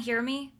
Hear me?